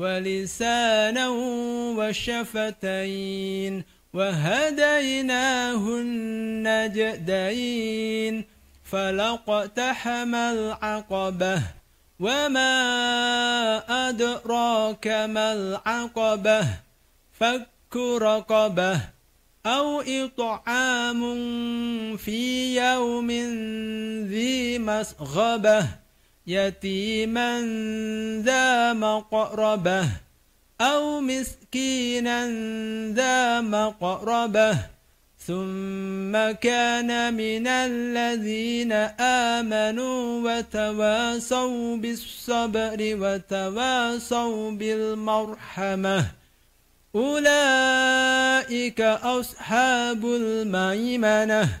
ولسانا وشفتين وهديناه النجدين فلقتحم العقبة وما أدراك ما العقبة فك رقبة أو إطعام في يوم ذي مسغبة يتيما ذا مقربة أو مسكينا ذا مقربة ثم كان من الذين آمنوا وتواصوا بالصبر وتواصوا بالمرحمة أولئك أصحاب الميمنة